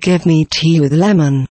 Give me tea with lemon.